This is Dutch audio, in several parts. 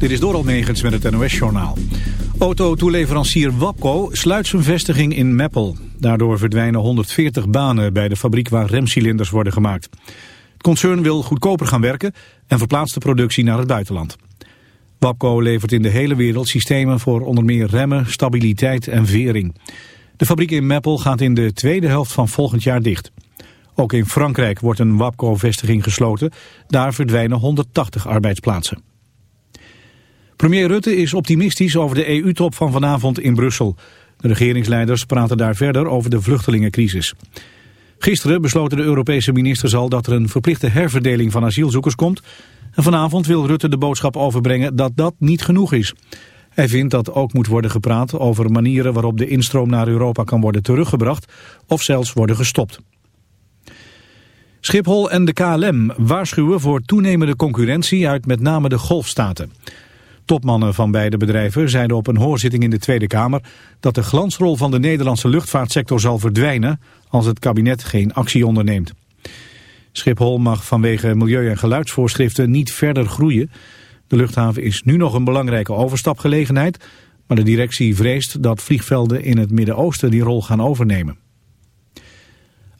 Dit is Doral Negens met het NOS-journaal. Auto-toeleverancier Wapco sluit zijn vestiging in Meppel. Daardoor verdwijnen 140 banen bij de fabriek waar remcilinders worden gemaakt. Het concern wil goedkoper gaan werken en verplaatst de productie naar het buitenland. Wapco levert in de hele wereld systemen voor onder meer remmen, stabiliteit en vering. De fabriek in Meppel gaat in de tweede helft van volgend jaar dicht. Ook in Frankrijk wordt een Wapco-vestiging gesloten. Daar verdwijnen 180 arbeidsplaatsen. Premier Rutte is optimistisch over de EU-top van vanavond in Brussel. De regeringsleiders praten daar verder over de vluchtelingencrisis. Gisteren besloten de Europese ministers al dat er een verplichte herverdeling van asielzoekers komt. En vanavond wil Rutte de boodschap overbrengen dat dat niet genoeg is. Hij vindt dat ook moet worden gepraat over manieren waarop de instroom naar Europa kan worden teruggebracht of zelfs worden gestopt. Schiphol en de KLM waarschuwen voor toenemende concurrentie uit met name de golfstaten. Topmannen van beide bedrijven zeiden op een hoorzitting in de Tweede Kamer dat de glansrol van de Nederlandse luchtvaartsector zal verdwijnen als het kabinet geen actie onderneemt. Schiphol mag vanwege milieu- en geluidsvoorschriften niet verder groeien. De luchthaven is nu nog een belangrijke overstapgelegenheid, maar de directie vreest dat vliegvelden in het Midden-Oosten die rol gaan overnemen.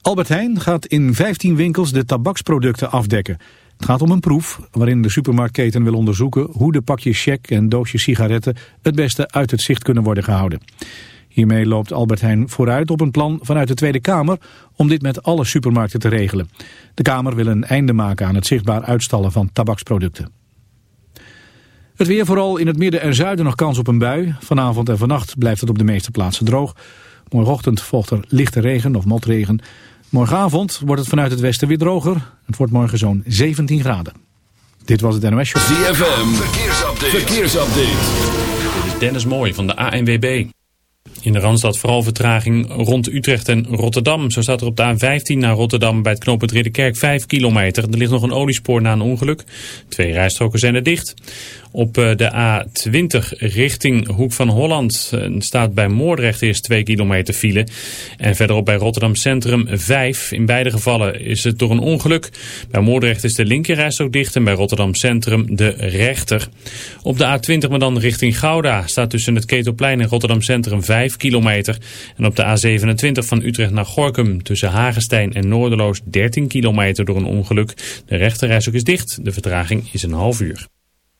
Albert Heijn gaat in 15 winkels de tabaksproducten afdekken. Het gaat om een proef waarin de supermarktketen wil onderzoeken hoe de pakjes check en doosjes sigaretten het beste uit het zicht kunnen worden gehouden. Hiermee loopt Albert Heijn vooruit op een plan vanuit de Tweede Kamer om dit met alle supermarkten te regelen. De Kamer wil een einde maken aan het zichtbaar uitstallen van tabaksproducten. Het weer vooral in het midden en zuiden nog kans op een bui. Vanavond en vannacht blijft het op de meeste plaatsen droog. Morgenochtend volgt er lichte regen of motregen. Morgenavond wordt het vanuit het westen weer droger. Het wordt morgen zo'n 17 graden. Dit was het NOS Show. ZFM, verkeersupdate. verkeersupdate. Dit is Dennis Mooij van de ANWB. In de Randstad vooral vertraging rond Utrecht en Rotterdam. Zo staat er op de A15 naar Rotterdam bij het knooppunt Ridderkerk 5 kilometer. Er ligt nog een oliespoor na een ongeluk. Twee rijstroken zijn er dicht. Op eh, de A20 richting Hoek van Holland eh, staat bij Moordrecht eerst 2 kilometer file. En verderop bij Rotterdam Centrum 5. In beide gevallen is het door een ongeluk. Bij Moordrecht is de linkerrijstrook dicht en bij Rotterdam Centrum de rechter. Op de A20 maar dan richting Gouda staat tussen het Ketelplein en Rotterdam Centrum 5 kilometer. En op de A27 van Utrecht naar Gorkum tussen Hagestein en Noorderloos 13 kilometer door een ongeluk. De rechterrijstrook is dicht. De vertraging is een half uur.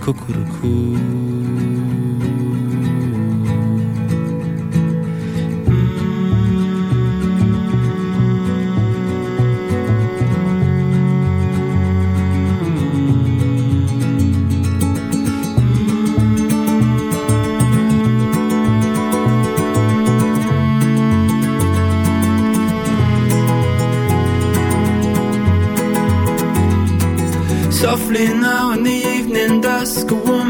Cuckoo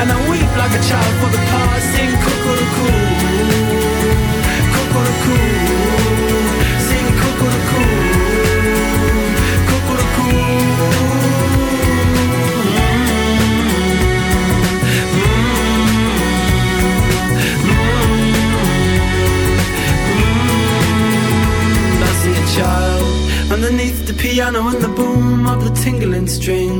And I weep like a child for the past Sing cuckoo Cuckoo Sing cuckoo Cuckoo Cuckoo-cuckoo child Underneath the piano and the boom of the tingling strings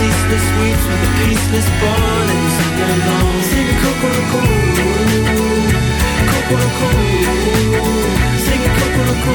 ceaseless weeds with a peaceless born and sing along. Sing Kokoroko, Kokoroko, sing Kokoroko.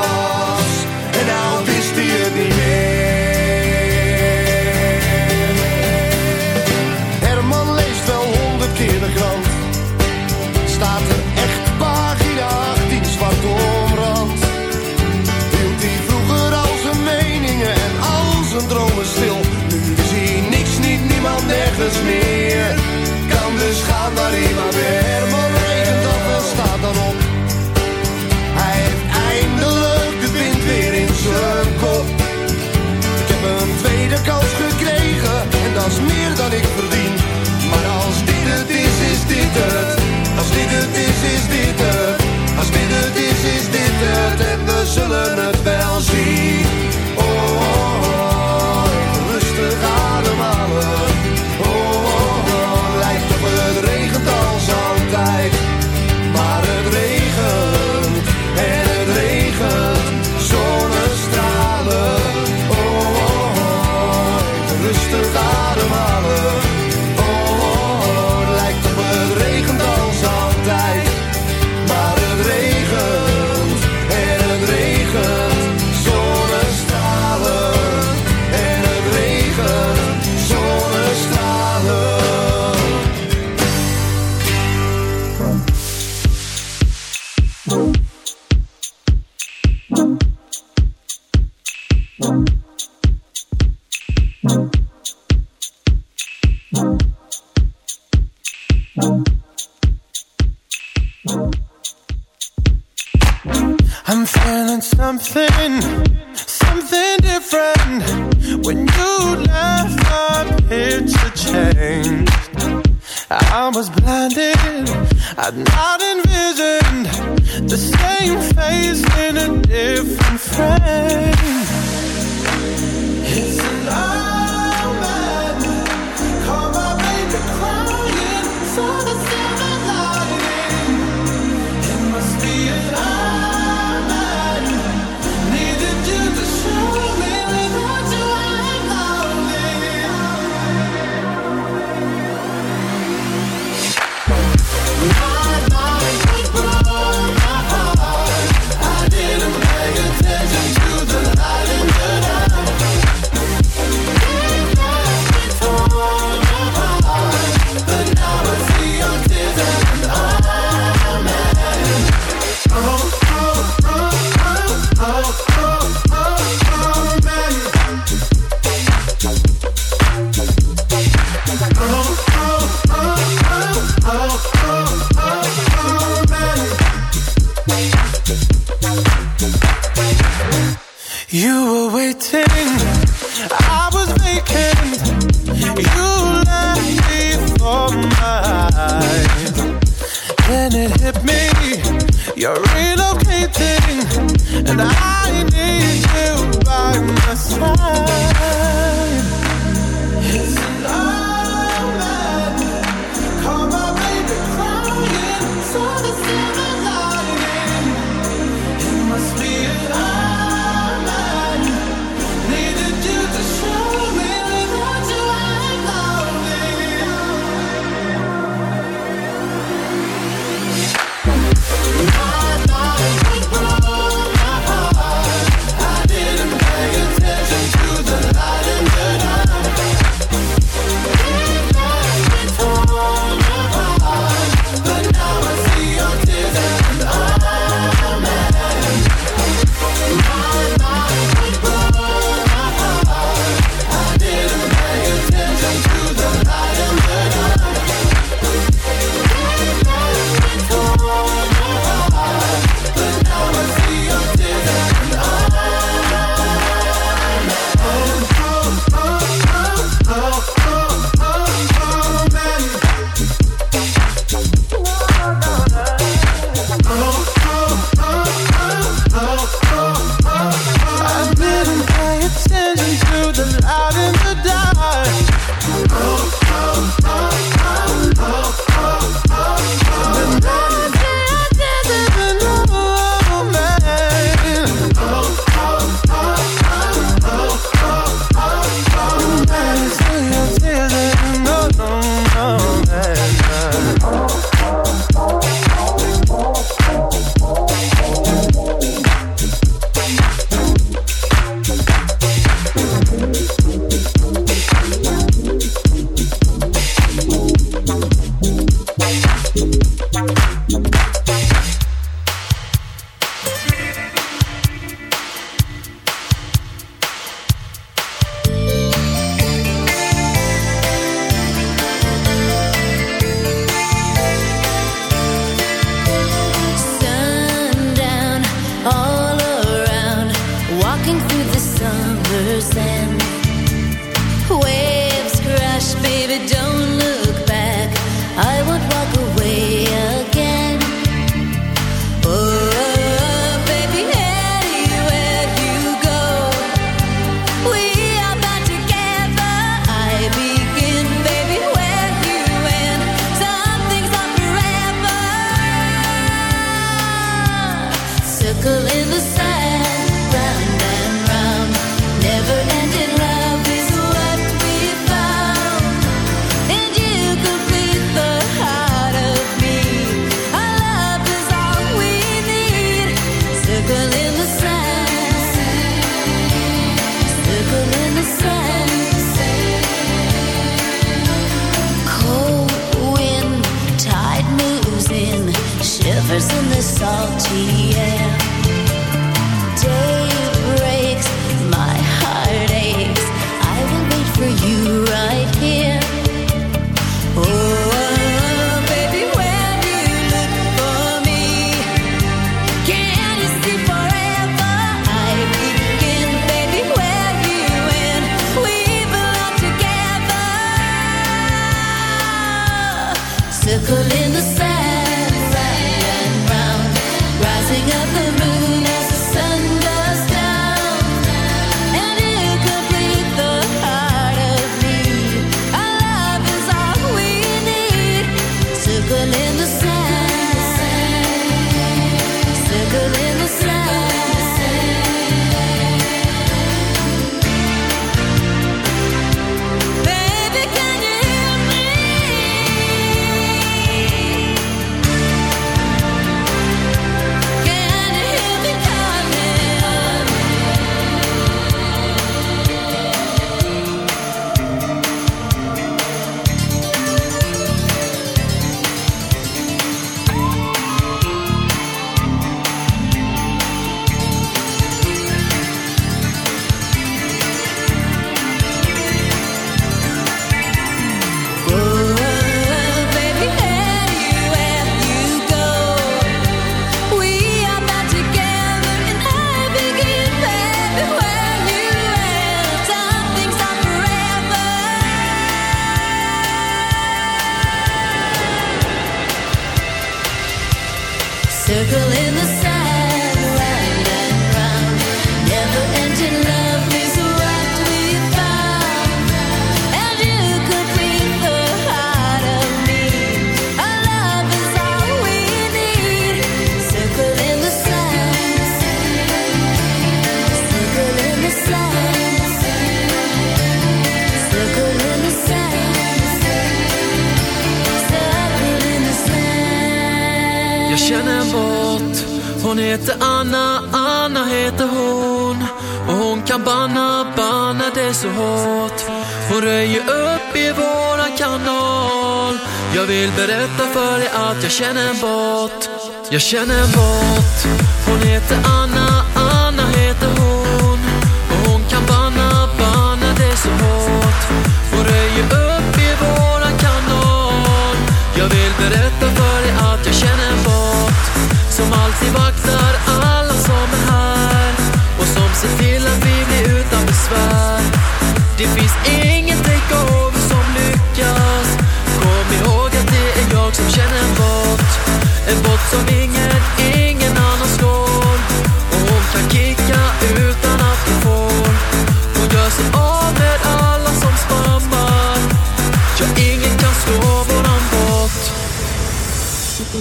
känner bort, jag känner bort. Hon heter Ann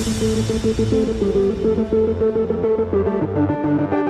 Thank you.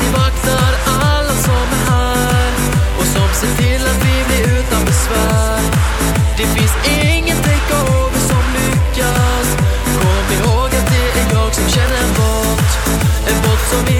alltid vaknar alla som är här och som ser till att vi blir utan besvär. Det finns inget take over som lyckas. Kom ihåg att det är jag som känner en bot,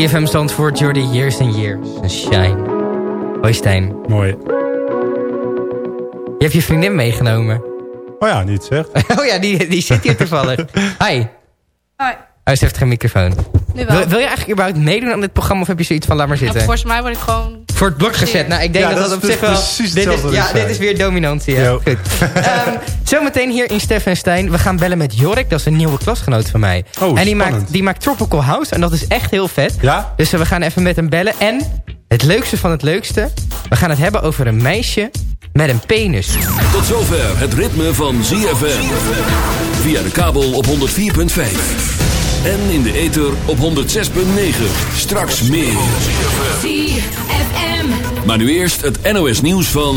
CFM voor Jordi, Years and Years. Shine. Hoi Stijn. Mooi. Je hebt je vriendin meegenomen. Oh ja, niet zeg. oh ja, die, die zit hier toevallig. Hi. Hoi. Hij heeft geen microfoon. Nu wel. Wil, je eigenlijk überhaupt meedoen aan dit programma of heb je zoiets van laat maar zitten? Volgens mij word ik gewoon... Voor het blok gezet. Nou, ik denk dat dat, op zich wel... Precies dit is, ja, dit is weer dominantie. Ja. Ehm, Zometeen hier in Stef en Stijn. We gaan bellen met Jorik, dat is een nieuwe klasgenoot van mij. Oh, en die maakt, die maakt Tropical House en dat is echt heel vet. Ja? Dus we gaan even met hem bellen. En het leukste van het leukste, we gaan het hebben over een meisje met een penis. Tot zover het ritme van ZFM. Via de kabel op 104.5. En in de ether op 106.9. Straks meer. ZFM. Maar nu eerst het NOS nieuws van...